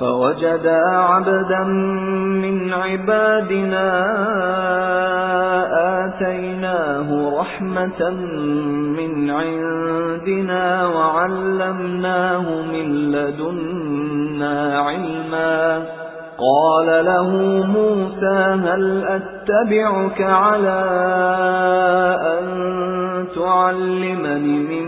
فَوَجَدَا عَبْدًا مِنْ عِبَادِنَا آتَيْنَاهُ رَحْمَةً مِنْ عِنْدِنَا وَعَلَّمْنَاهُ مِنْ لَدُنَّا عِلْمًا. قَالَ لَهُ مُوسَى هَلْ أَتَّبِعُكَ عَلَى أَن تُعَلِّمَنِ مِمَّا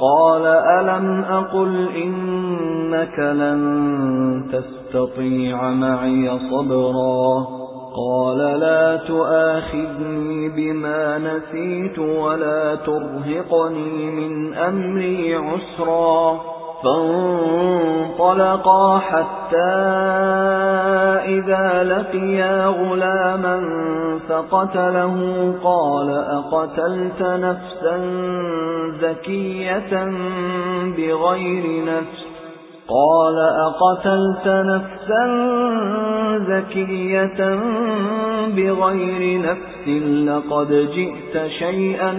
قَالَ أَلَمْ أَقُلْ إِنَّكَ لَن تَسْتَطِيعَ مَعِيَ صَبْرًا قَالَ لَا تُؤَاخِذْنِي بِمَا نَسِيتُ وَلَا تُرْهِقْنِي مِنْ أَمْرِي عُسْرًا فَانطَلَقَا حَتَّى إِذَا لَقِيَا غُلَامًا فَقَتَلَهُ قَالَ أَقَتَلْتَ نَفْسًا زَكِيَّةً بِغَيْرِ نَفْسٍ قَالَ أَقَتَلْتَ نَفْسًا زَكِيَّةً بِغَيْرِ نَفْسٍ لَقَدْ جِئْتَ شَيْئًا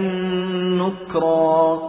نُكْرًا